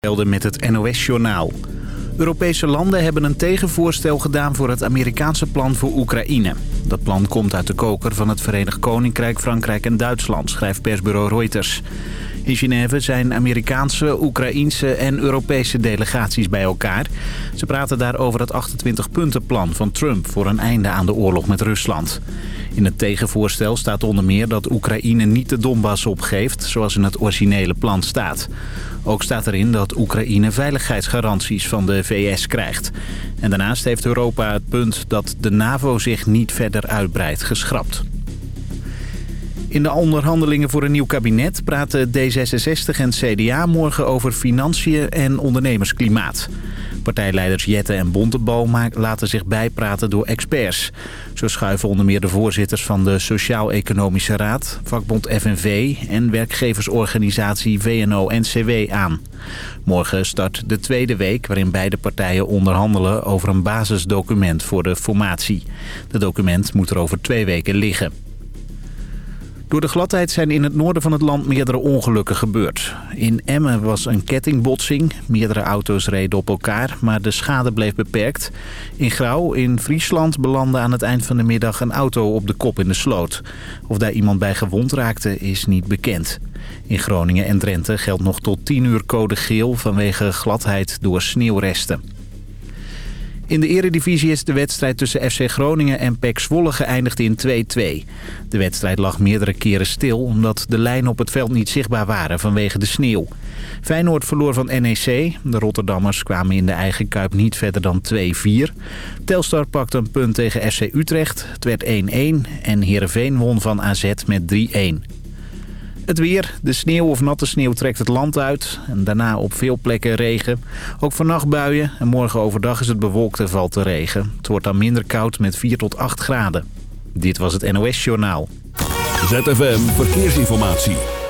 met het NOS-journaal. Europese landen hebben een tegenvoorstel gedaan voor het Amerikaanse plan voor Oekraïne. Dat plan komt uit de koker van het Verenigd Koninkrijk, Frankrijk en Duitsland, schrijft persbureau Reuters. In Genève zijn Amerikaanse, Oekraïense en Europese delegaties bij elkaar. Ze praten daar over het 28-puntenplan van Trump voor een einde aan de oorlog met Rusland. In het tegenvoorstel staat onder meer dat Oekraïne niet de Donbass opgeeft, zoals in het originele plan staat. Ook staat erin dat Oekraïne veiligheidsgaranties van de VS krijgt. En daarnaast heeft Europa het punt dat de NAVO zich niet verder uitbreidt geschrapt. In de onderhandelingen voor een nieuw kabinet praten D66 en CDA morgen over financiën en ondernemersklimaat. Partijleiders Jette en Bontebal laten zich bijpraten door experts. Zo schuiven onder meer de voorzitters van de Sociaal-Economische Raad, vakbond FNV en werkgeversorganisatie VNO-NCW aan. Morgen start de tweede week waarin beide partijen onderhandelen over een basisdocument voor de formatie. Het document moet er over twee weken liggen. Door de gladheid zijn in het noorden van het land meerdere ongelukken gebeurd. In Emmen was een kettingbotsing. Meerdere auto's reden op elkaar, maar de schade bleef beperkt. In Grauw in Friesland belandde aan het eind van de middag een auto op de kop in de sloot. Of daar iemand bij gewond raakte is niet bekend. In Groningen en Drenthe geldt nog tot 10 uur code geel vanwege gladheid door sneeuwresten. In de eredivisie is de wedstrijd tussen FC Groningen en PEC Zwolle geëindigd in 2-2. De wedstrijd lag meerdere keren stil omdat de lijnen op het veld niet zichtbaar waren vanwege de sneeuw. Feyenoord verloor van NEC. De Rotterdammers kwamen in de eigen kuip niet verder dan 2-4. Telstar pakte een punt tegen FC Utrecht. Het werd 1-1 en Heerenveen won van AZ met 3-1. Het weer. De sneeuw of natte sneeuw trekt het land uit. En daarna op veel plekken regen. Ook vannacht buien. En morgen overdag is het bewolkt en valt de regen. Het wordt dan minder koud met 4 tot 8 graden. Dit was het NOS Journaal. ZFM Verkeersinformatie.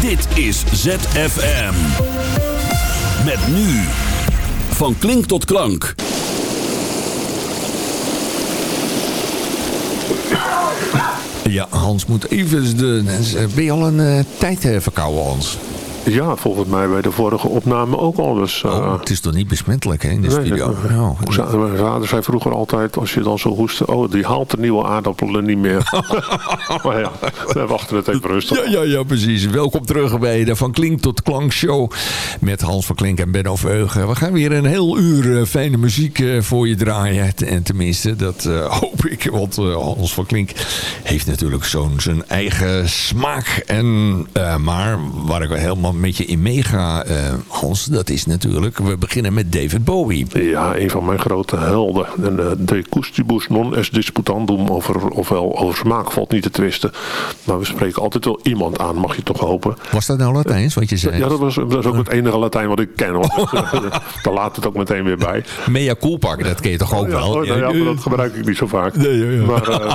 Dit is ZFM. Met nu. Van klink tot klank. Ja, Hans moet even... De, ben je al een uh, tijd uh, verkouden, Hans? Ja, volgens mij bij de vorige opname ook al. Dus, uh... oh, het is toch niet besmettelijk hè, in de nee, studio? Oh, Mijn vader zei vroeger altijd, als je dan zo hoest... oh, die haalt de nieuwe aardappelen niet meer. maar ja, we wachten het even rustig. Ja, ja, ja, precies. Welkom terug bij de Van Klink tot Klank show... met Hans van Klink en Benno Veugen. We gaan weer een heel uur uh, fijne muziek uh, voor je draaien. En tenminste, dat hoop ik. Want Hans van Klink heeft natuurlijk zo'n zijn eigen smaak. En, maar waar ik helemaal met je in meega, Hans, dat is natuurlijk... We beginnen met David Bowie. Ja, een van mijn grote helden. En, uh, de Custibus non est disputandum, over, ofwel over smaak valt niet te twisten. Maar we spreken altijd wel iemand aan, mag je toch hopen. Was dat nou Latijns, wat je zei? Ja, dat was, dat is ook het enige Latijn wat ik ken. Hoor. Daar laat het ook meteen weer bij. Mea culpa, dat ken je toch ook wel? Ja, ja, maar dat gebruik ik niet zo vaak. Nee, ja, ja. Maar, uh,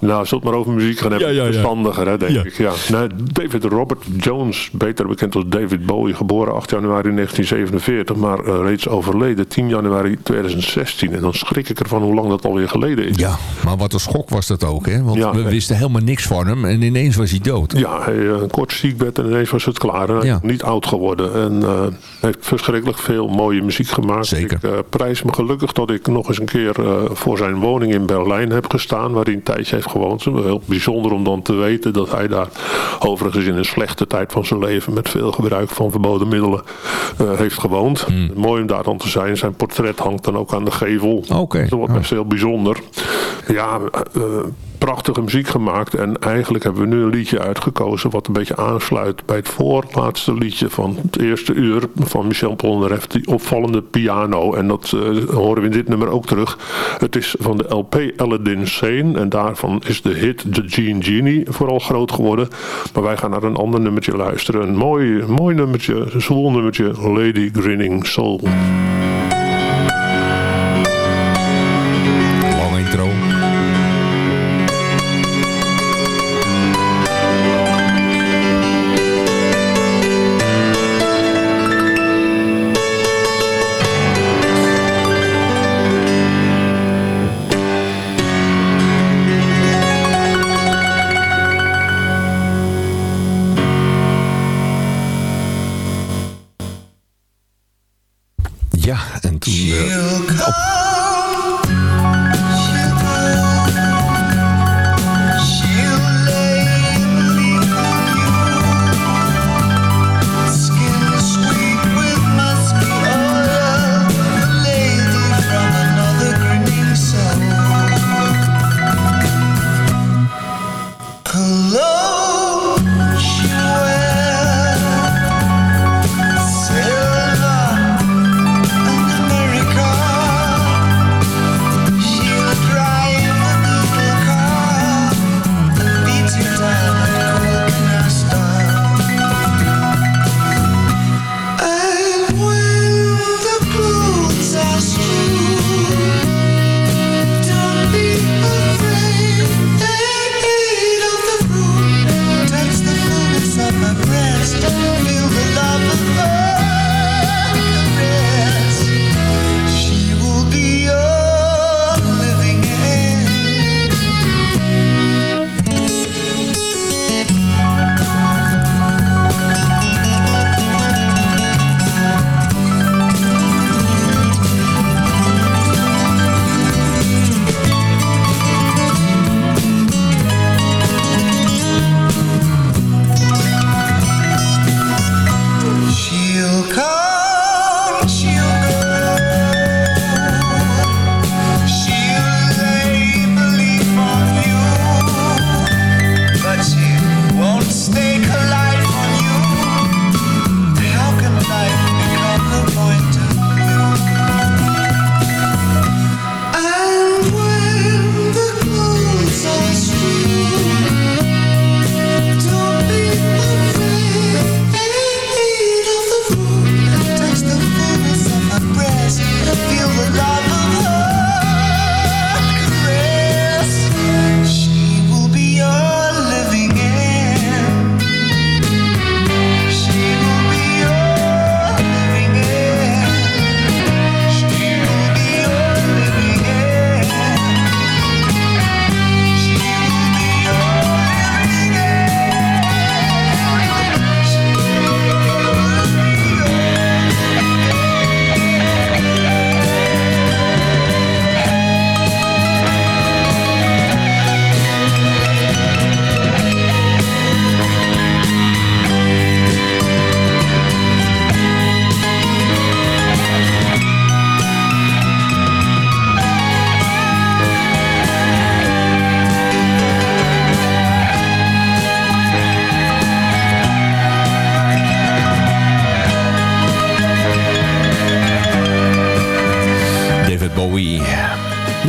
nou, zult maar over muziek gaan hebben. Verstandiger, hè, denk ik. Ja. Nee, David Robert Jones beter bekend als David Bowie, geboren 8 januari 1947, maar uh, reeds overleden 10 januari 2016. En dan schrik ik ervan hoe lang dat alweer geleden is. Ja, maar wat een schok was dat ook, hè? Want ja, we wisten helemaal niks van hem en ineens was hij dood. Ja, hij, uh, een kort ziekbed en ineens was het klaar. En hij ja. niet oud geworden en uh, heeft verschrikkelijk veel mooie muziek gemaakt. Zeker. Ik prijs me gelukkig dat ik nog eens een keer voor zijn woning in Berlijn heb gestaan, waar hij een tijdje heeft gewoond. Heel bijzonder om dan te weten dat hij daar overigens in een slechte tijd van zijn leven met veel gebruik van verboden middelen uh, heeft gewoond. Mm. Mooi om daar dan te zijn. Zijn portret hangt dan ook aan de gevel. Okay. Dat wordt best heel bijzonder. Ja, uh, prachtige muziek gemaakt. En eigenlijk hebben we nu een liedje uitgekozen wat een beetje aansluit bij het voorlaatste liedje van het eerste uur van Michel Polnareff. Die opvallende piano. En dat uh, horen we in dit nummer ook terug. Het is van de LP Aladdin Sane. En daarvan is de hit The Gene Genie vooral groot geworden. Maar wij gaan naar een ander nummertje luisteren. Een mooi, mooi nummertje, een zwoel nummertje. Lady Grinning Soul.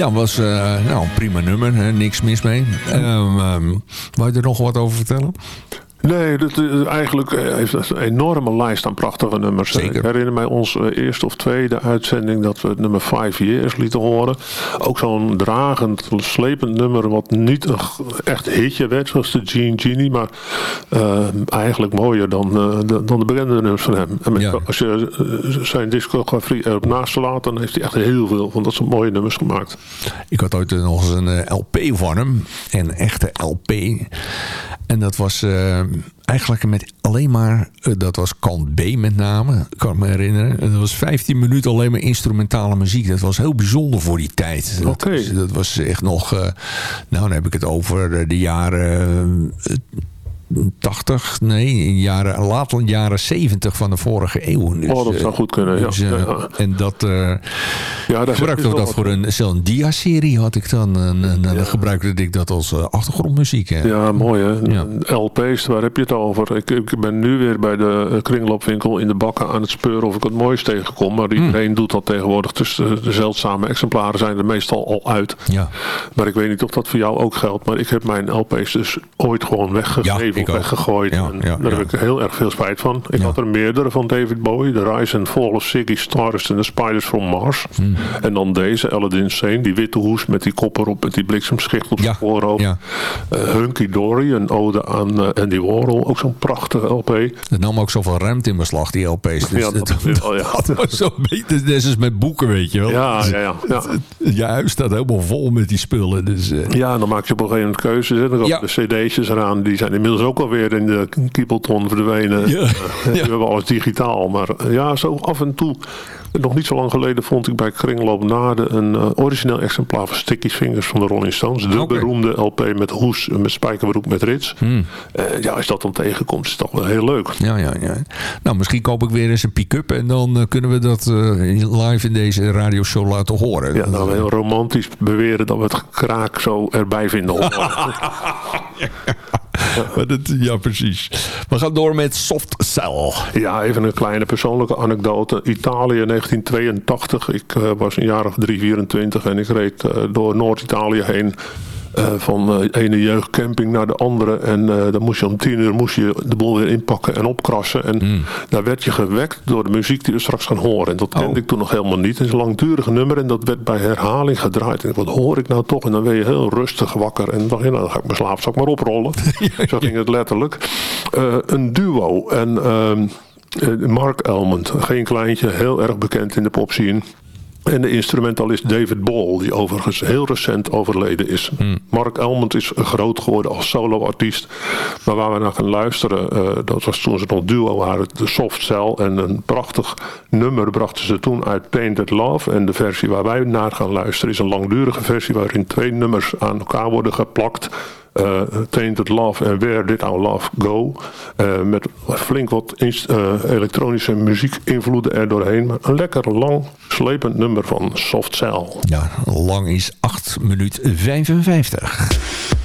Ja, was uh, nou, een prima nummer. Hè? Niks mis mee. Um, wou je er nog wat over vertellen? Nee, dat, eigenlijk eh, heeft een enorme lijst aan prachtige nummers. Zeker. Ik herinner mij onze eerste of tweede uitzending dat we het nummer Five Years lieten horen. Ook zo'n dragend, slepend nummer wat niet een echt hitje werd zoals de Gene Genie, maar uh, eigenlijk mooier dan, uh, de, dan de bekende nummers van hem. En met, ja. als je zijn discografie erop naast laten, dan heeft hij echt heel veel van dat soort mooie nummers gemaakt. Ik had ooit nog eens een LP van hem, een echte LP. En dat was eigenlijk met alleen maar, dat was kant B met name, kan ik me herinneren. En dat was 15 minuten alleen maar instrumentale muziek. Dat was heel bijzonder voor die tijd. Dat, was, dat was echt nog, uh, nou dan heb ik het over de jaren... Uh, 80, nee, in jaren, later jaren 70 van de vorige eeuw. Dus, oh, dat zou goed kunnen, dus, ja. Uh, ja. En dat, uh, ja, daar gebruikte ik dat voor een, zo'n dia-serie had ik dan. En, en ja. dan gebruikte ik dat als uh, achtergrondmuziek. Hè. Ja, mooi hè. Ja. LP's, waar heb je het over? Ik, ik ben nu weer bij de kringloopwinkel in de bakken aan het speuren of ik het moois tegenkom. Maar iedereen hmm. doet dat tegenwoordig. Dus de, de zeldzame exemplaren zijn er meestal al uit. Ja. Maar ik weet niet of dat voor jou ook geldt. Maar ik heb mijn LP's dus ooit gewoon weggegeven of weggegooid. Ja, en ja, daar heb ik heel erg veel spijt van. Ik had er meerdere van David Bowie. The Rise and Fall of Ziggy Stardust and the Spiders from Mars. Hmm. En dan deze, Aladdin Sane. Die witte hoes met die kop erop. Met die bliksemschicht op zijn voorhoofd. Ja. Uh, Hunky Dory, een ode aan uh, Andy Warhol. Ook zo'n prachtige LP. Het nam ook zoveel ruimte in beslag, die LP's. Dus ja, dat, dat, wel, ja. dat was zo beetje, net als met boeken, weet je wel. Ja, ja, ja. ja. Je huis staat helemaal vol met die spullen. Dus, uh... Ja, dan maak je op een gegeven moment keuzes. Hè. Dan komen de cd'tjes eraan. Die zijn inmiddels ook alweer in de kiepelton verdwenen. Ja. Ja. We hebben alles digitaal. Maar uh, ja, zo af en toe nog niet zo lang geleden vond ik bij Kringloop Nade een uh, origineel exemplaar van Sticky Fingers van de Rolling Stones. De beroemde LP met hoes, met spijkerbroek met rits. Hmm. Uh, ja, als dat dan tegenkomt, is het toch wel heel leuk. Ja, ja, ja. Nou, misschien koop ik weer eens een pick-up en dan uh, kunnen we dat live in deze radioshow laten horen. Ja, nou, heel romantisch beweren dat we het kraak zo erbij vinden. Ja. Ja, precies. We gaan door met Soft Cell. Ja, even een kleine persoonlijke anekdote. Italië 1982. Ik uh, was een jaar of 3, 24 en ik reed uh, door Noord-Italië heen. Uh, van de ene jeugdcamping naar de andere. En uh, dan moest je om tien uur moest je de boel weer inpakken en opkrassen. En mm. daar werd je gewekt door de muziek die we straks gaan horen. En dat kende oh. ik toen nog helemaal niet. Het is een langdurige nummer en dat werd bij herhaling gedraaid. En wat hoor ik nou toch? En dan ben je heel rustig wakker. En dan dacht je, nou dan ga ik mijn slaapzak maar oprollen. Zo ging het letterlijk. Uh, een duo. En... Ehm, Mark Elmond, geen kleintje, heel erg bekend in de popscene. En de instrumentalist David Ball, die overigens heel recent overleden is. Hmm. Mark Elmond is groot geworden als soloartiest. Maar waar we naar gaan luisteren, uh, dat was toen ze nog duo waren, de Soft Cell. En een prachtig nummer brachten ze toen uit Painted Love. En de versie waar wij naar gaan luisteren is een langdurige versie waarin twee nummers aan elkaar worden geplakt uh, Tainted Love en Where Did Our Love Go. Uh, met flink wat uh, elektronische muziek invloeden er doorheen. Maar een lekker lang, slepend nummer van Soft Cell. Ja, lang is 8 minuten 55.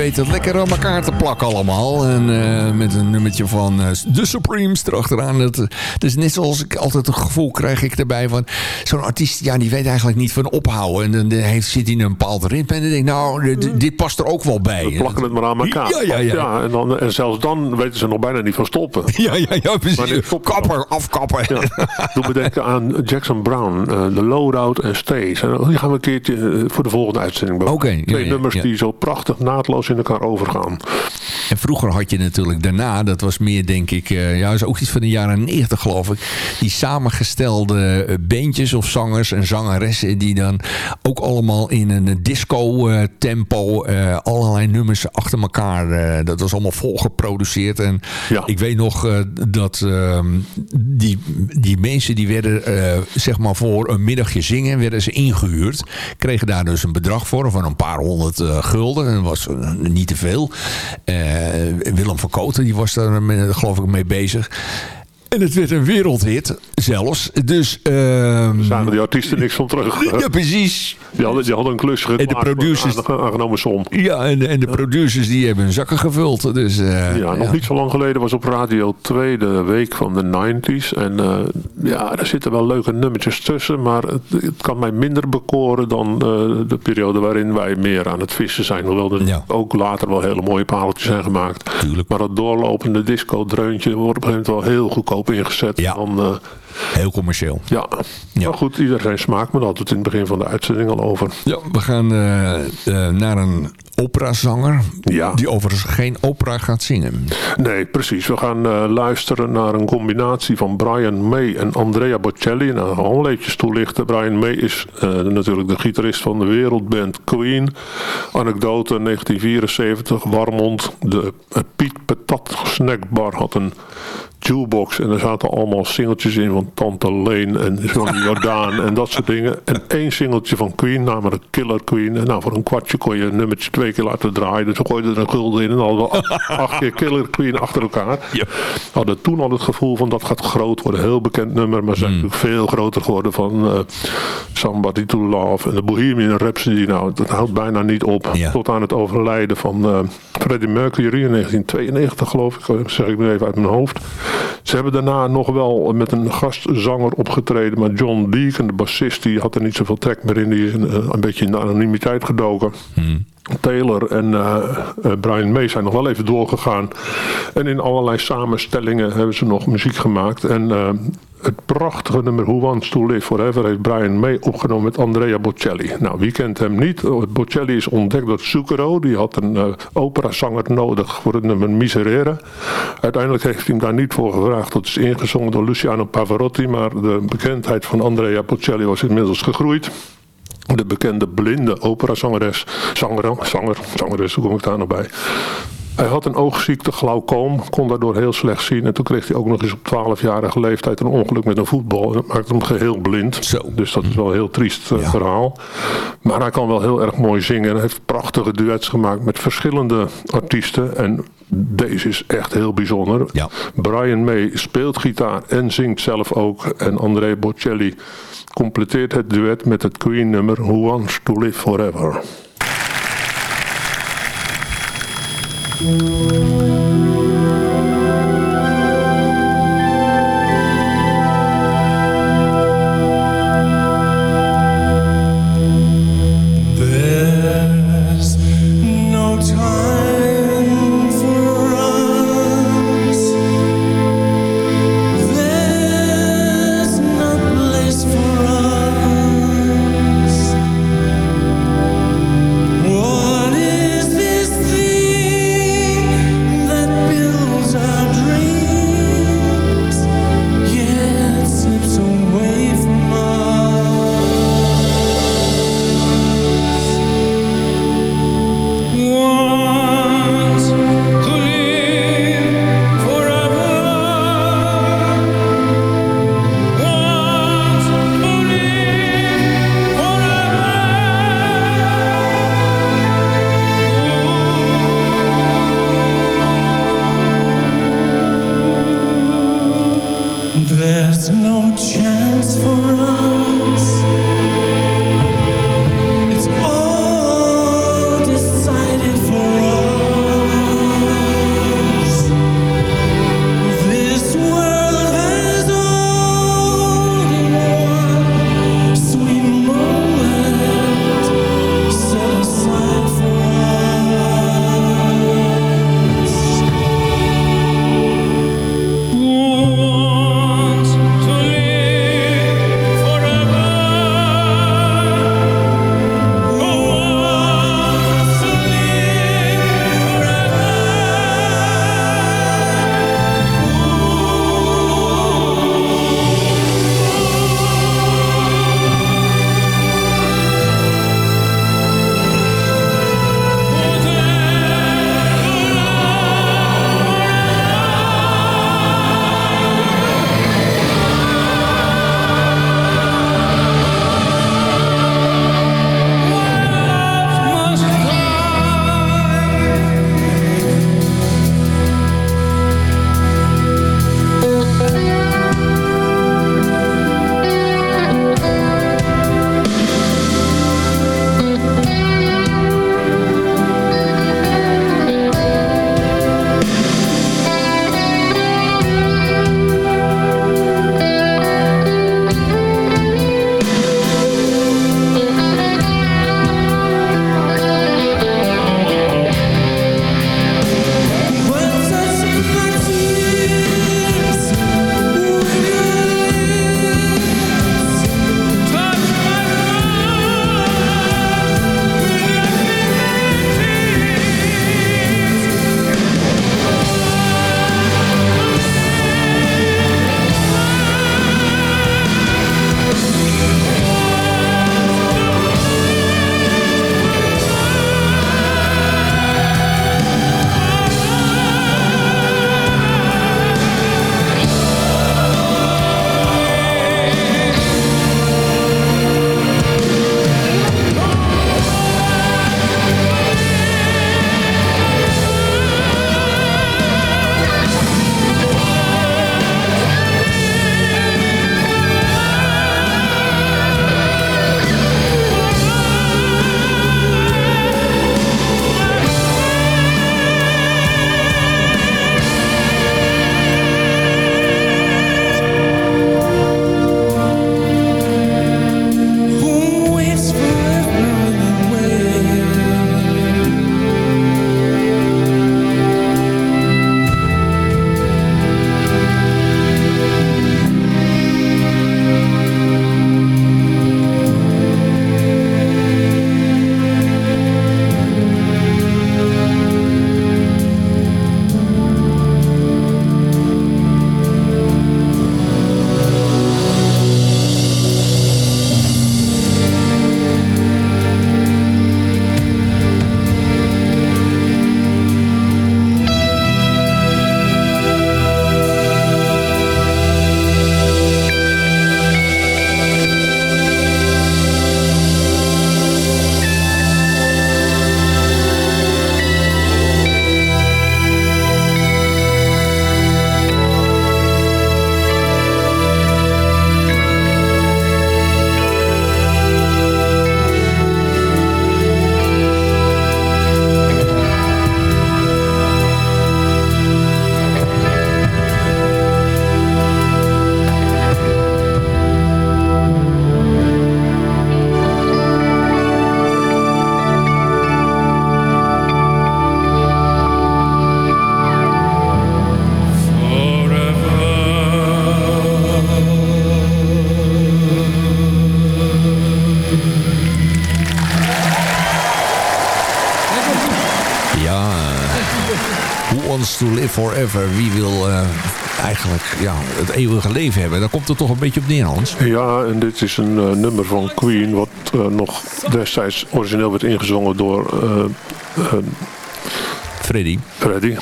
Weet het lekker aan elkaar te plakken allemaal. En eh, met een nummertje van eh, The Supremes erachteraan. Het, het is net zoals ik altijd het gevoel krijg ik erbij van... Zo'n artiest, ja, die weet eigenlijk niet van ophouden. En dan heeft, zit hij in een bepaald ritme. En dan denk ik, nou, dit, past er ook wel bij. We plakken het maar aan elkaar. Ja, ja, ja. en, dan, en zelfs dan weten ze nog bijna niet van stoppen. Ja, ja, ja, precies. er Kapper, afkappen. Ja. Doe me denken aan Jackson Brown, eh, The Loadout en Stays. En die gaan we een keertje voor de volgende uitzending. Oké, ja, Twee ja, nummers ja. die zo prachtig naadloos in elkaar overgaan. En vroeger had je natuurlijk daarna, dat was meer denk ik, eh, ja, is ook iets van de jaren 90 geloof ik. Die samengestelde eh, bandjes of zangers en zangeressen die dan ook allemaal in een disco eh, tempo eh, allerlei nummers achter elkaar. dat was allemaal vol geproduceerd. En Ja. ik weet nog dat ehm, die, die mensen die werden zeg maar voor een middagje zingen, werden ze ingehuurd. Kregen daar dus een bedrag voor van een paar honderd gulden. En dat was niet te veel. Eh, Willem van Koten die was daar geloof ik mee bezig. En het werd een wereldhit zelfs. Dus... ehm Zagen die artiesten niks van terug. ja, precies. Die hadden, die hadden een klus En de producers- aangenomen som. Ja, en, en de producers die hebben hun zakken gevuld. Dus, eh, Ja, nog niet zo lang geleden was op Radio 2 de week van de 90s. En eh, ja, er zitten wel leuke nummertjes tussen. Maar het, het kan mij minder bekoren dan eh, de periode waarin wij meer aan het vissen zijn. Hoewel er Ja. ook later wel hele mooie pareltjes zijn gemaakt. Tuurlijk. Maar dat doorlopende disco-dreuntje wordt op een gegeven moment wel heel goedkoop ingezet. Ja. Dan, eh, Heel commercieel. ja. Ja. maar goed, ieder zijn smaak. Maar daar hadden we het in het begin van de uitzending al over. Ja, we gaan eh, eh, naar een operazanger. Ja. Die overigens geen opera gaat zingen. Nee, precies. We gaan luisteren naar een combinatie van Brian May en Andrea Bocelli. Nou, gewoon leedjes toelichten. Brian May is natuurlijk de gitarist van de wereldband Queen. Anekdote 1974, Warmond. De Piet Patat snackbar had een jukebox. En er zaten allemaal singeltjes in van Tante Leen en Johnny Jordaan en dat soort dingen. En één singeltje van Queen, namelijk Killer Queen. En nou, voor een kwartje kon je een nummertje twee keer laten draaien. Dus we gooiden er een gulden in en hadden we acht, keer Killer Queen achter elkaar. We hadden toen al het gevoel van dat gaat groot worden. Heel bekend nummer, maar zijn natuurlijk veel groter geworden van eh, Somebody to Love en de Bohemian Rhapsody. Nou, dat houdt bijna niet op. Tot aan het overlijden van eh, Freddie Mercury in 1992 geloof ik. Dat zeg ik nu even uit mijn hoofd. Ze hebben daarna nog wel met een gastzanger opgetreden. Maar John Deacon, de bassist, die had er niet zoveel trek meer in. Die is een, een beetje in de anonimiteit gedoken. Taylor en eh, eh, Brian May zijn nog wel even doorgegaan. En in allerlei samenstellingen hebben ze nog muziek gemaakt. En eh, het prachtige nummer Who Wants to Live Forever heeft Brian May opgenomen met Andrea Bocelli. Nou, wie kent hem niet? Bocelli is ontdekt door Zucchero. Die had een eh, operazanger nodig voor het nummer Miserere. Uiteindelijk heeft hij hem daar niet voor gevraagd. Dat is ingezongen door Luciano Pavarotti. Maar de bekendheid van Andrea Bocelli was inmiddels gegroeid. De bekende blinde operazangeres, zanger, zanger, zangeres, hoe kom ik daar nog bij? Hij had een oogziekte, glaucoom, kon daardoor heel slecht zien. En toen kreeg hij ook nog eens op 12-jarige leeftijd een ongeluk met een voetbal. En dat maakte hem geheel blind. Zo. Dus dat is wel een heel triest eh, Ja. verhaal. Maar hij kan wel heel erg mooi zingen. En hij heeft prachtige duets gemaakt met verschillende artiesten. En deze is echt heel bijzonder. Ja. Brian May speelt gitaar en zingt zelf ook. En André Bocelli completeert het duet met het Queen nummer Who Wants to Live Forever. Thank you. To live forever. Wie wil eh, eigenlijk ja, het eeuwige leven hebben? Daar komt het toch een beetje op neer, Hans. Ja, en dit is een eh, nummer van Queen... wat eh, nog destijds origineel werd ingezongen door Freddy. Freddy.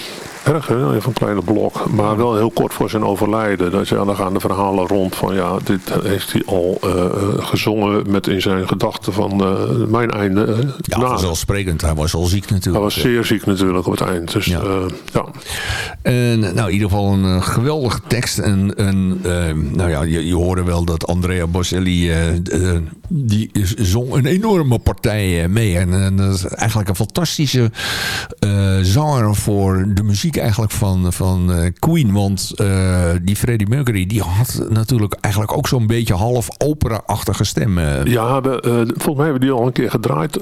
Erg, hè? Even een kleine blok. Maar wel heel kort voor zijn overlijden. Ja, dan gaan de verhalen rond van... ja, dit heeft hij al eh, eh, gezongen met in zijn gedachten van... eh, mijn einde eh, Ja, na. vanzelfsprekend. Hij was al ziek Hij natuurlijk. was zeer ziek natuurlijk op het eind. Dus Ja. En, nou, in ieder geval een geweldige tekst. En, en nou ja, je, je hoorde wel dat Andrea Bocelli... die zong een enorme partij eh, mee. En, en dat is eigenlijk een fantastische eh, zanger voor de muziek eigenlijk van, van eh, Queen. Want die Freddie Mercury die had natuurlijk eigenlijk ook zo'n beetje half opera-achtige stem. Ja, we, volgens mij hebben die al een keer gedraaid.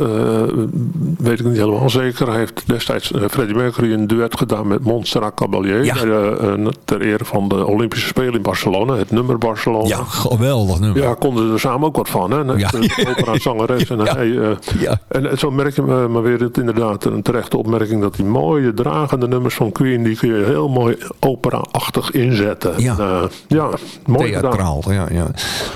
weet ik niet helemaal zeker. Hij heeft destijds Freddie Mercury een duet gedaan met Montserrat Caballé. Ja. bij de, ter ere van de Olympische Spelen in Barcelona. Het nummer Barcelona. ja, geweldig nummer. Ja, konden er samen ook wat van. Hè? Ja. Een opera-zangeres. En, Ja. hij, eh, Ja. en zo merk je maar maar weer het, inderdaad een terechte opmerking... dat die mooie dragende nummers van Queen... die kun je heel mooi opera-achtig inzetten. Ja. En, eh, ja, mooi. Theatraal, ja, ja.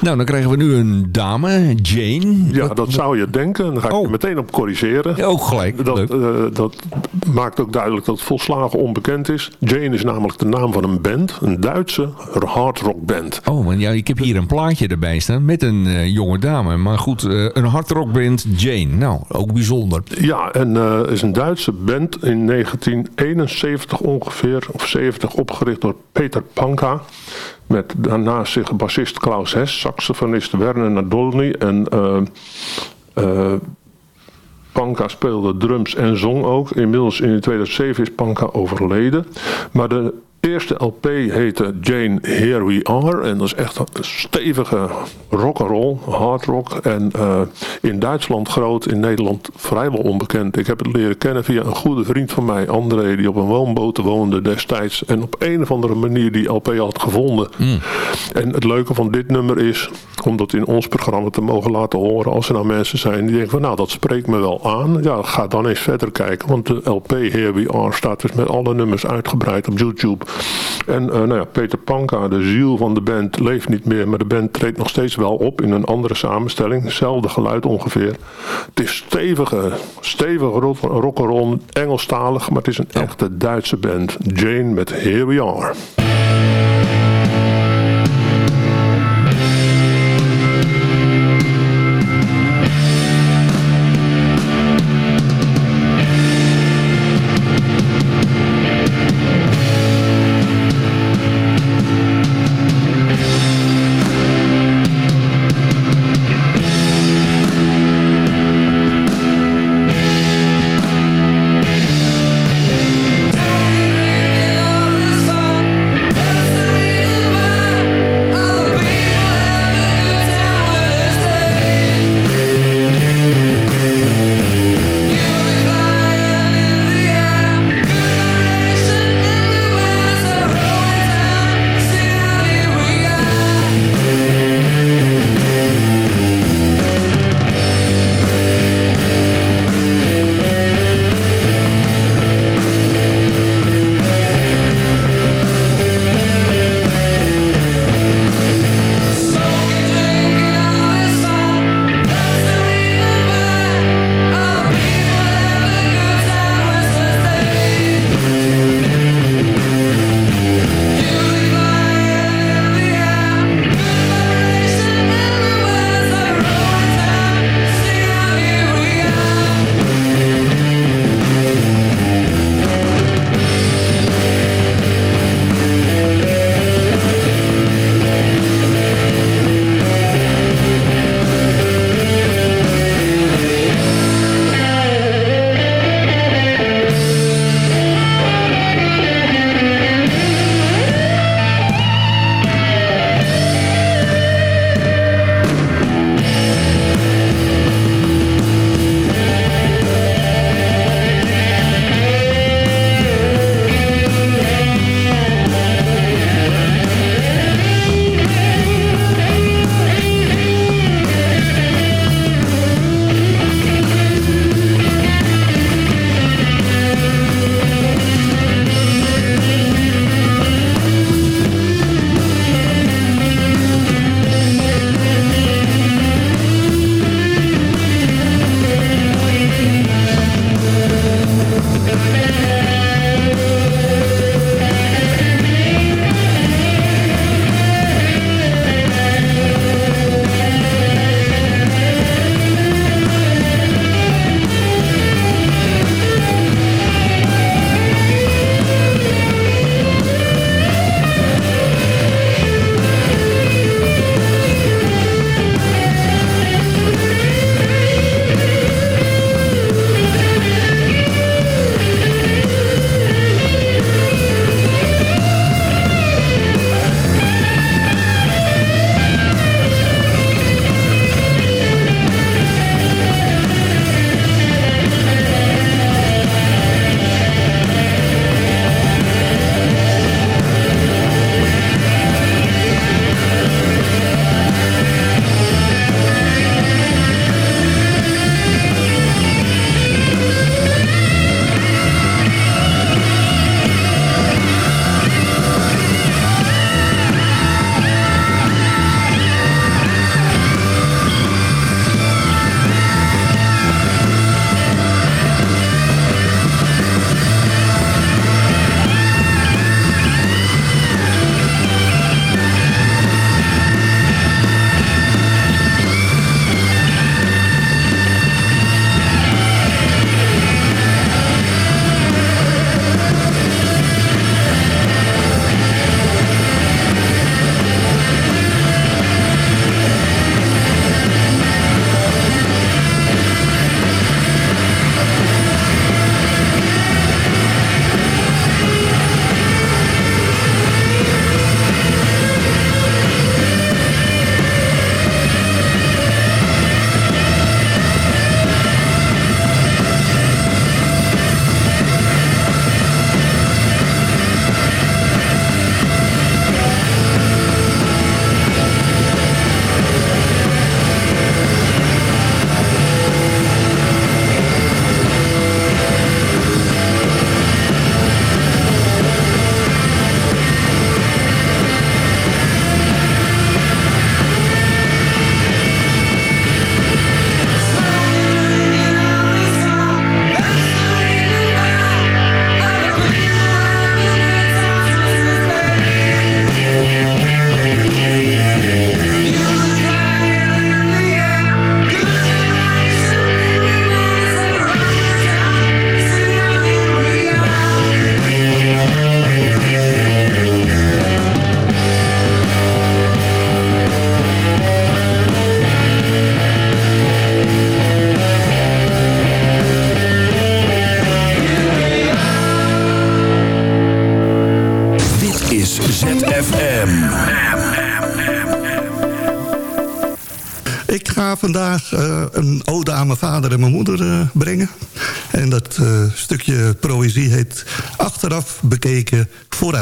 Nou, dan krijgen we nu een dame, Jane. Ja, Wat- dat zou je denken. Daar ga ik Oh. je meteen op corrigeren. Ja, ook gelijk. Dat, eh, dat maakt ook duidelijk dat het volslagen onbekend is. Jane is namelijk de naam van een band. Een Duitse hardrockband. Oh, man, ja, ik heb hier een plaatje erbij staan met een jonge dame. Maar goed, eh, een hardrockband Jane. Nou, ook bijzonder. Ja, en eh is een Duitse band in 1971 ongeveer, of 70, opgericht door Peter Panka. Met daarnaast zich bassist Klaus Hess, saxofonist Werner Nadolny en eh, Panka speelde drums en zong ook. Inmiddels in 2007 is Panka overleden. Maar de eerste LP heette Jane Here We Are. En dat is echt een stevige rock'n'roll, hard rock. En eh, in Duitsland groot, in Nederland vrijwel onbekend. Ik heb het leren kennen via een goede vriend van mij, André, die op een woonboot woonde destijds. En op een of andere manier die LP had gevonden. En het leuke van dit nummer is, om dat in ons programma te mogen laten horen, als er nou mensen zijn die denken van nou dat spreekt me wel aan. Ja, ga dan eens verder kijken, want de LP Here We Are staat dus met alle nummers uitgebreid op YouTube. En eh, nou ja, Peter Panka, de ziel van de band, leeft niet meer, maar de band treedt nog steeds wel op in een andere samenstelling. Hetzelfde geluid ongeveer. Het is stevige, stevige rock- rock'n'roll, Engelstalig, maar het is een echte Duitse band. Jane met Here We Are.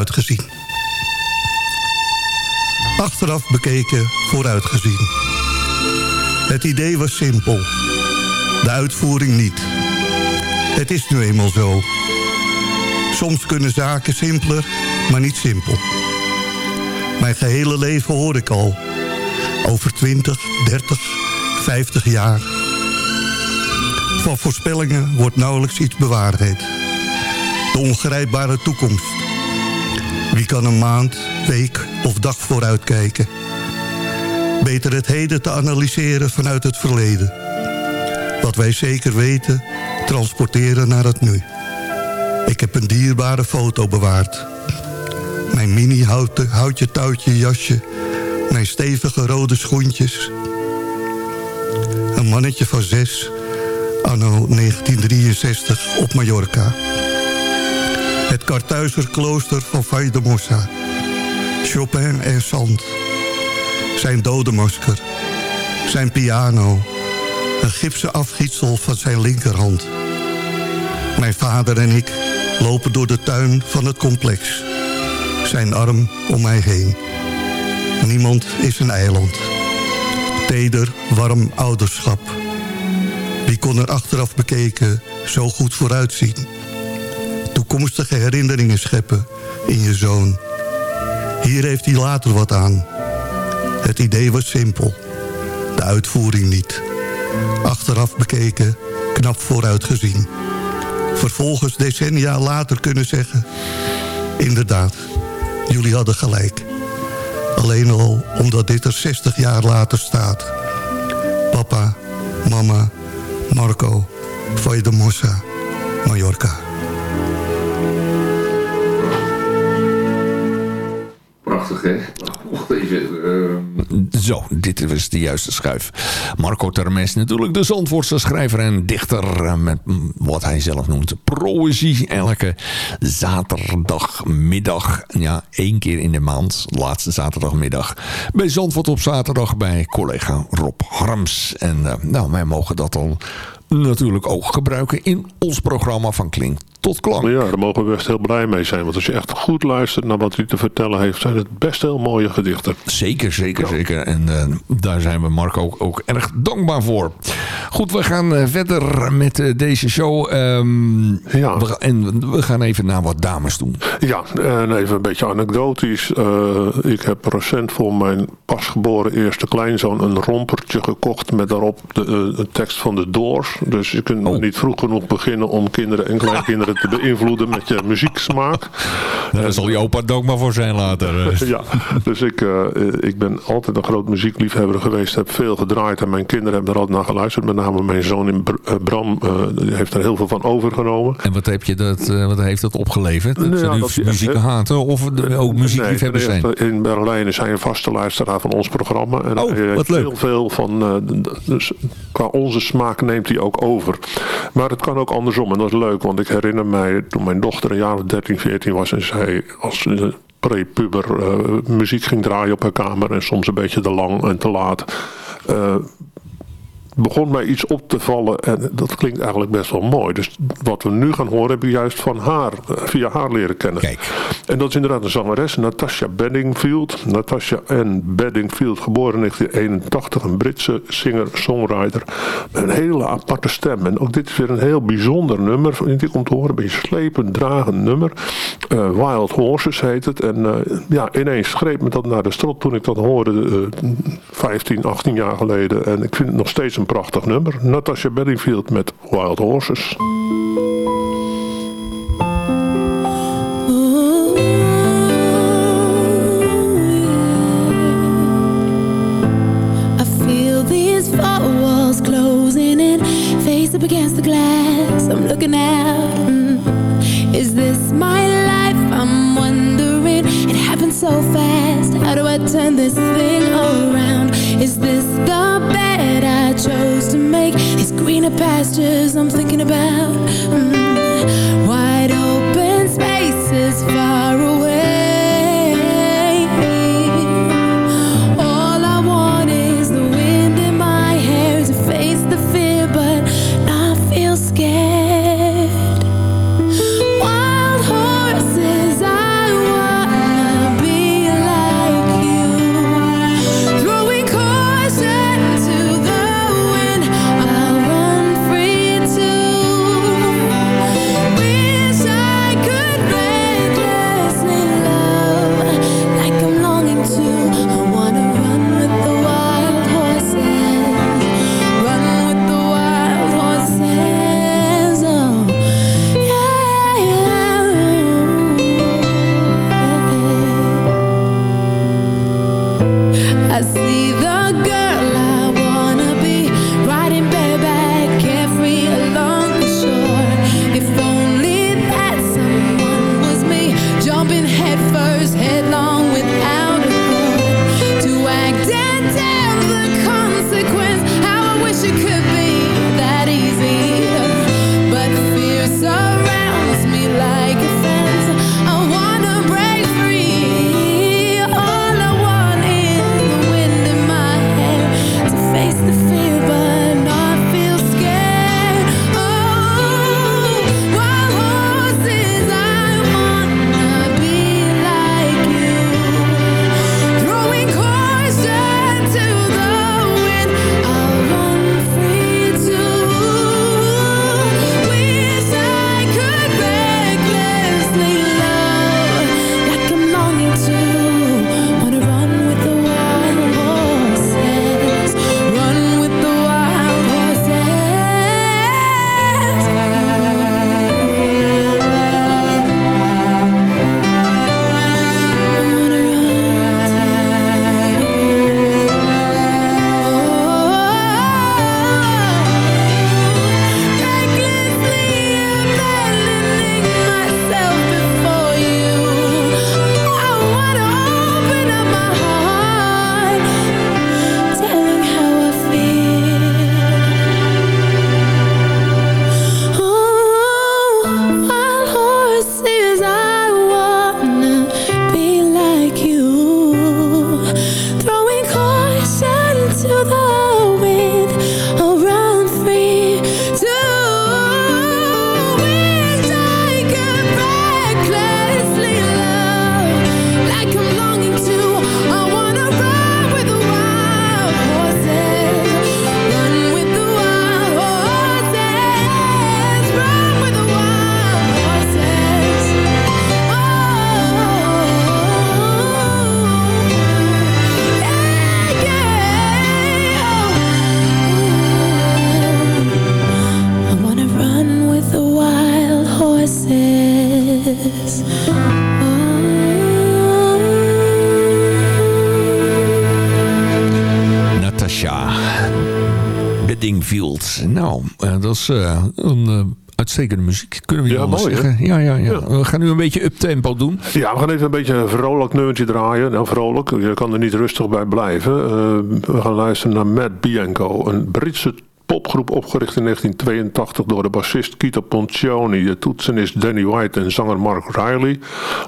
Vooruitgezien. Achteraf bekeken, vooruitgezien. Het idee was simpel. De uitvoering niet. Het is nu eenmaal zo. Soms kunnen zaken simpeler, maar niet simpel. Mijn gehele leven hoor ik al. Over 20, 30, 50 jaar. Van voorspellingen wordt nauwelijks iets bewaarheid. De ongrijpbare toekomst. Wie kan een maand, week of dag vooruitkijken? Beter het heden te analyseren vanuit het verleden. Wat wij zeker weten, transporteren naar het nu. Ik heb een dierbare foto bewaard. Mijn mini houtje touwtje jasje. Mijn stevige rode schoentjes. Een mannetje van zes, anno 1963 op Mallorca. Het Kartuizerklooster van Valdemossa. Chopin en Sand. Zijn dodemasker. Zijn piano. Een gipsen afgietsel van zijn linkerhand. Mijn vader en ik lopen door de tuin van het complex. Zijn arm om mij heen. Niemand is een eiland. Teder, warm ouderschap. Wie kon er achteraf bekeken zo goed vooruitzien? Toekomstige herinneringen scheppen in je zoon. Hier heeft hij later wat aan. Het idee was simpel. De uitvoering niet. Achteraf bekeken, knap vooruitgezien. Vervolgens decennia later kunnen zeggen... inderdaad, jullie hadden gelijk. Alleen al omdat dit er 60 jaar later staat. Papa, mama, Marco, Mossa, Mallorca. Uh... Zo, dit was de juiste schuif. Marco Termes, natuurlijk de Zandvoortse schrijver en dichter... Eh, met wat hij zelf noemt proëzie. Elke zaterdagmiddag, ja, één keer in de maand... laatste zaterdagmiddag, bij Zandvoort op zaterdag... bij collega Rob Harms. En uh, nou, wij mogen dat al natuurlijk ook gebruiken in ons programma van Klink tot klank. Ja, daar mogen we best heel blij mee zijn. Want als je echt goed luistert naar wat hij te vertellen heeft... zijn het best heel mooie gedichten. Zeker, zeker, zeker. En uh, daar zijn we Marco ook, ook, erg dankbaar voor. Goed, we gaan uh, verder met uh, deze show. Um, ja. We, en we gaan even naar wat dames doen. Ja, en even een beetje anekdotisch. ik heb recent voor mijn pasgeboren eerste kleinzoon... een rompertje gekocht met daarop de, de tekst van de Doors. Dus je kunt oh. niet vroeg genoeg beginnen om kinderen en kleinkinderen te beïnvloeden met je muzieksmaak. Daar zal je opa ook maar voor zijn later. ja, dus ik, uh, ik ben altijd een groot muziekliefhebber geweest. Heb veel gedraaid en mijn kinderen hebben er altijd naar geluisterd. Met name mijn zoon in eh, Bram uh, heeft er heel veel van overgenomen. En wat, heb je dat, wat heeft dat opgeleverd? Dat nou, ja, ze muziek haten of ook muziekliefhebbers nee, zijn? In Berlijn is hij een vaste luisteraar van ons programma. En oh, hij wat leuk. Heel veel van, dus qua onze smaak neemt hij ook over. Maar het kan ook andersom en dat is leuk. Want ik herinner mij, toen mijn dochter een jaar of 13, 14 was... en zij als prepuber uh, muziek ging draaien op haar kamer... en soms een beetje te lang en te laat... Uh, begon mij iets op te vallen en dat klinkt eigenlijk best wel mooi. Dus wat we nu gaan horen heb ik juist van haar, eh, via haar leren kennen. Kijk. En dat is inderdaad een zangeres, Natasha Bedingfield. Natasha N. Bedingfield, geboren in 1981, een Britse singer-songwriter. Met een hele aparte stem. En ook dit is weer een heel bijzonder nummer, vind ik om te horen. Een beetje slepend, dragend nummer. Uh, Wild Horses heet het. En uh, ja, ineens greep me dat naar de strot toen ik dat hoorde, uh, 15, 18 jaar geleden. En ik vind het nog steeds een prachtig nummer. Natasha Bedingfield met Wild Horses. up against the glass I'm looking out mm. Is this my life? I'm wondering It happened so fast How do I turn this thing Pastures I'm thinking about dat is uh, een uh, uitstekende muziek, kunnen we ja, wel mooi, zeggen. Ja, ja, ja, ja, We gaan nu een beetje uptempo doen. Ja, we gaan even een beetje een vrolijk nummertje draaien. Nou, vrolijk, je kan er niet rustig bij blijven. we gaan luisteren naar Matt Bianco, een Britse popgroep opgericht in 1982 door de bassist Kita Poncioni, de toetsenist Danny White en zanger Mark Riley.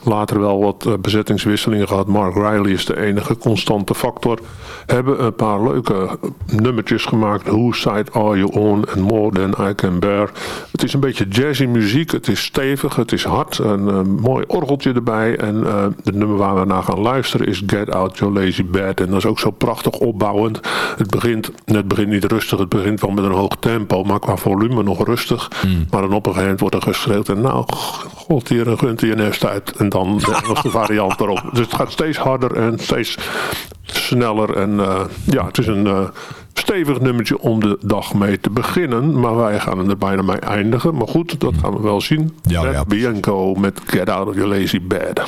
Later wel wat bezettingswisselingen gehad. Mark Riley is de enige constante factor hebben een paar leuke nummertjes gemaakt. Whose Side Are You On and More Than I Can Bear. Het is een beetje jazzy muziek. Het is stevig, het is hard. Een, een mooi orgeltje erbij. En het nummer waar we naar gaan luisteren is Get Out Your Lazy Bed. En dat is ook zo prachtig opbouwend. Het begint, het begint niet rustig. Het begint wel met een hoog tempo. Maar qua volume nog rustig. Mm. Maar dan op een gegeven moment wordt er geschreeuwd. En nou, god hier een gunt een nest uit. En dan de Engelse variant erop. Dus het gaat steeds harder en steeds sneller. En uh, ja, het is een uh, stevig nummertje om de dag mee te beginnen. Maar wij gaan er bijna mee eindigen. Maar goed, dat gaan we wel zien. Ja, ja. Bianco met Get Out of Your Lazy Bed.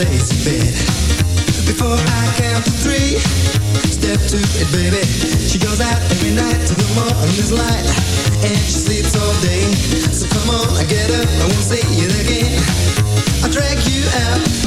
Lazy bed. Before I count to three, to it, baby. She goes out every night to the morning's light, and she sleeps all day. So come on, I get up, I won't see it again. I'll drag you out.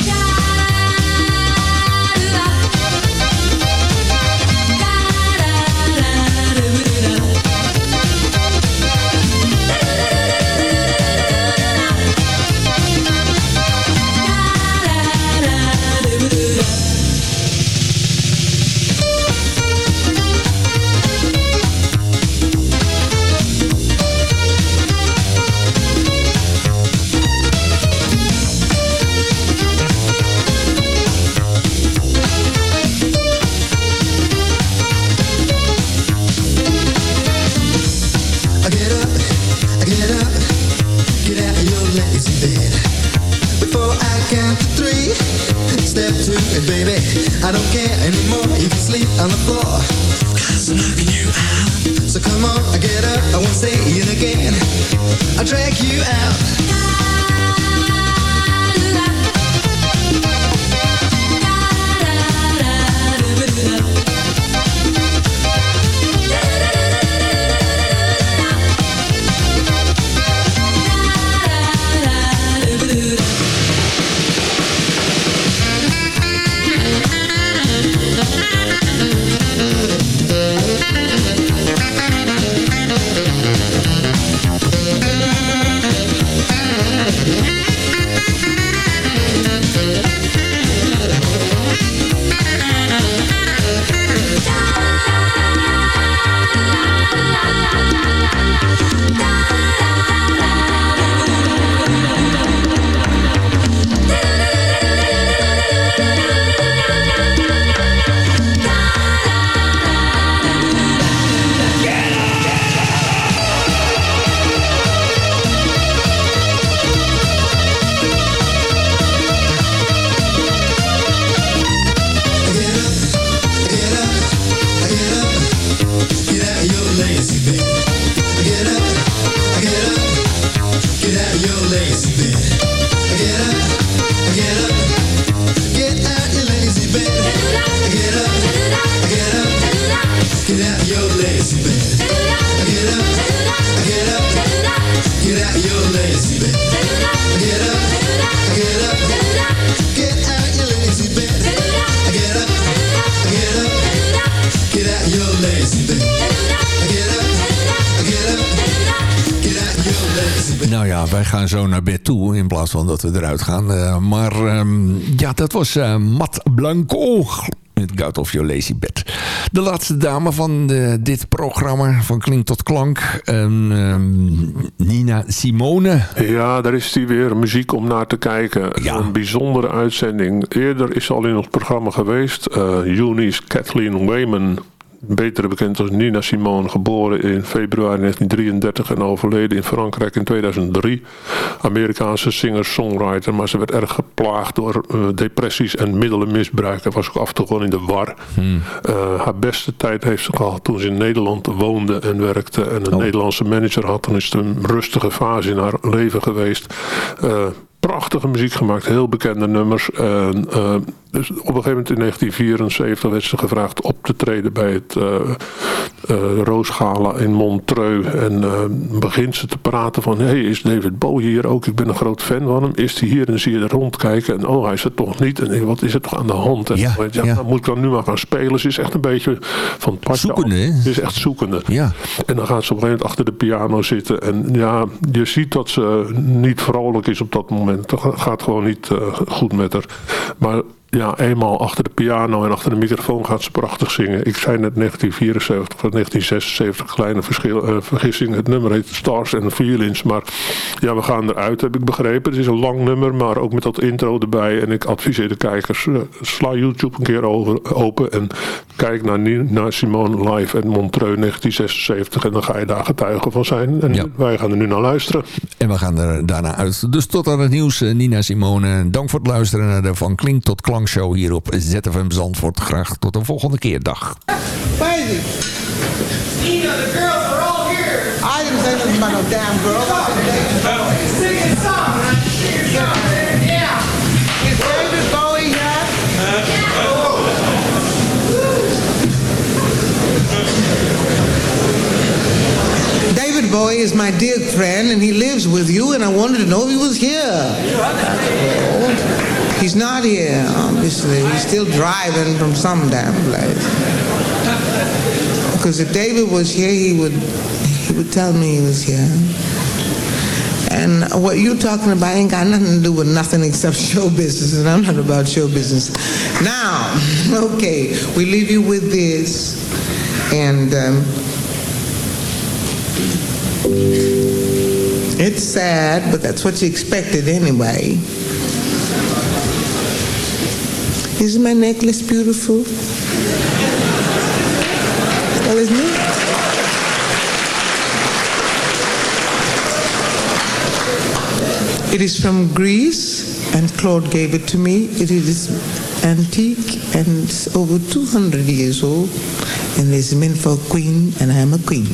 Zo naar bed toe in plaats van dat we eruit gaan. Uh, maar um, ja, dat was uh, Mat Blanco met God of Your Lazy Bed. De laatste dame van de, dit programma, van Klink tot Klank. Um, Nina Simone. Ja, daar is die weer. Muziek om naar te kijken. Ja. Een bijzondere uitzending. Eerder is ze al in ons programma geweest. Uh, Eunice Kathleen Wayman beter bekend als Nina Simone, geboren in februari 1933 en overleden in Frankrijk in 2003. Amerikaanse singer-songwriter, maar ze werd erg geplaagd door uh, depressies en middelenmisbruik. En was ook af en toe gewoon in de war. Hmm. Uh, haar beste tijd heeft ze gehad toen ze in Nederland woonde en werkte en een oh. Nederlandse manager had. Dan is het een rustige fase in haar leven geweest. Uh, prachtige muziek gemaakt, heel bekende nummers. En, uh, dus op een gegeven moment in 1974 werd ze gevraagd op te treden bij het uh, uh, Roosgala in Montreux. En begint ze te praten van, hey, is David Bowie hier ook? Ik ben een groot fan van hem. Is hij hier? En zie je er rondkijken. En oh, hij is er toch niet. En wat is er toch aan de hand? En ja, ja, ja. Dan moet ik dan nu maar gaan spelen. Ze is echt een beetje van het Zoekende, Ze is echt zoekende. Ja. En dan gaat ze op een gegeven moment achter de piano zitten. En ja, je ziet dat ze niet vrolijk is op dat moment. Het gaat gewoon niet uh, goed met haar. Maar ja, eenmaal achter de piano en achter de microfoon gaat ze prachtig zingen. Ik zei net 1974 of 1976, kleine verschil, uh, vergissing. Het nummer heet Stars and Violins. Maar ja, we gaan eruit, heb ik begrepen. Het is een lang nummer, maar ook met dat intro erbij. En ik adviseer de kijkers, uh, sla YouTube een keer over, open en kijk naar, naar Simone live in Montreux 1976. En dan ga je daar getuige van zijn. En wij gaan er nu naar luisteren. En we gaan er daarna uit. Dus tot aan het nieuws, eh, Nina Simone. Dank voor het luisteren naar de Van Klink tot Klank Show hier op ZFM Zandvoort. Graag tot een volgende keer. Dag. Crazy. Nina, the girls are all here. I didn't say nothing about no damn girls. Sing a song, man. Sing a song. Yeah. Is David Bowie? David Bowie is my dear friend and he lives with you and I wanted to know if he was here. He's not here, obviously. He's still driving from some damn place. Because if David was here, he would he would tell me he was here. And what you're talking about ain't got nothing to do with nothing except show business, and I'm not about show business. Now, okay, we leave you with this, and um, it's sad, but that's what you expected anyway. Isn't my necklace beautiful? Well, isn't it? It is from Greece, and Claude gave it to me. It is antique and it's over 200 years old, and it's meant for a queen, and I am a queen.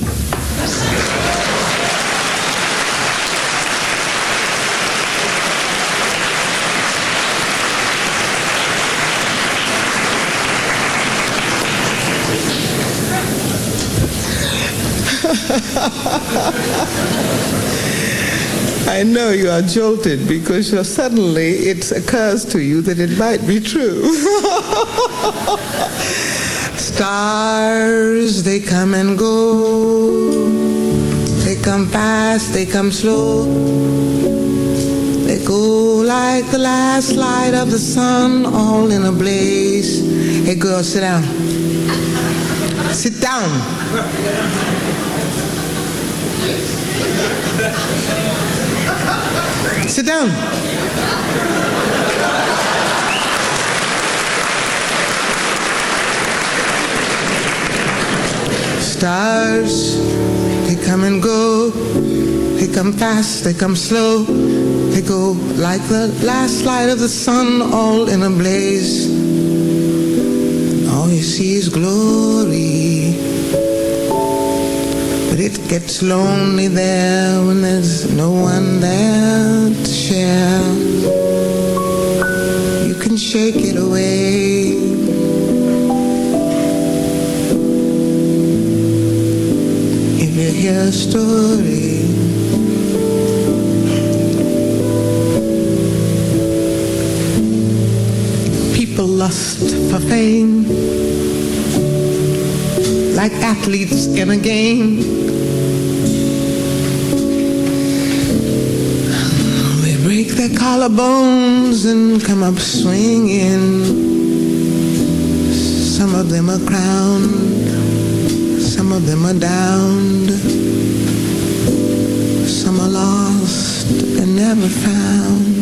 I know you are jolted because suddenly it occurs to you that it might be true. Stars, they come and go. They come fast, they come slow. They go like the last light of the sun, all in a blaze. Hey girl, sit down. Sit down. Sit down. Stars, they come and go. They come fast, they come slow. They go like the last light of the sun, all in a blaze. All you see is glory. It gets lonely there when there's no one there to share. You can shake it away. If you hear a story. People lust for fame like athletes in a game break their collarbones and come up swinging. Some of them are crowned, some of them are downed, some are lost and never found.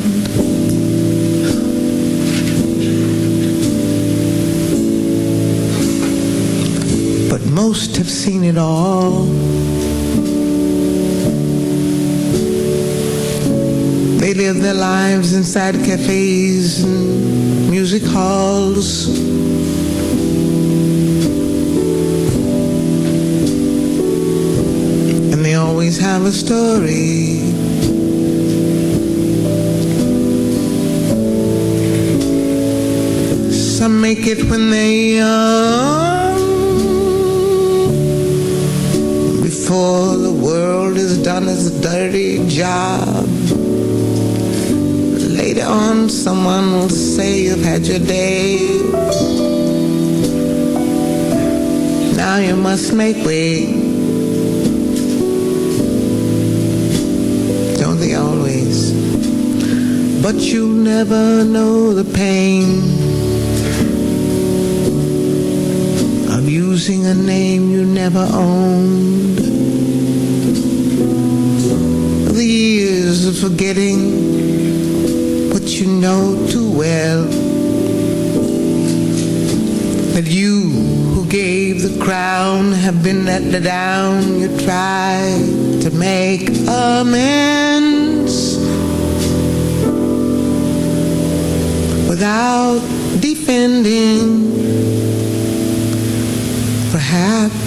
But most have seen it all. Live their lives inside cafes and music halls. And they always have a story. Some make it when they're young. Before the world is done as a dirty job. Later on, someone will say you've had your day. Now you must make way. Don't they always? But you'll never know the pain of using a name you never owned. The years of forgetting know too well. That you who gave the crown have been let down. You try to make amends without defending. Perhaps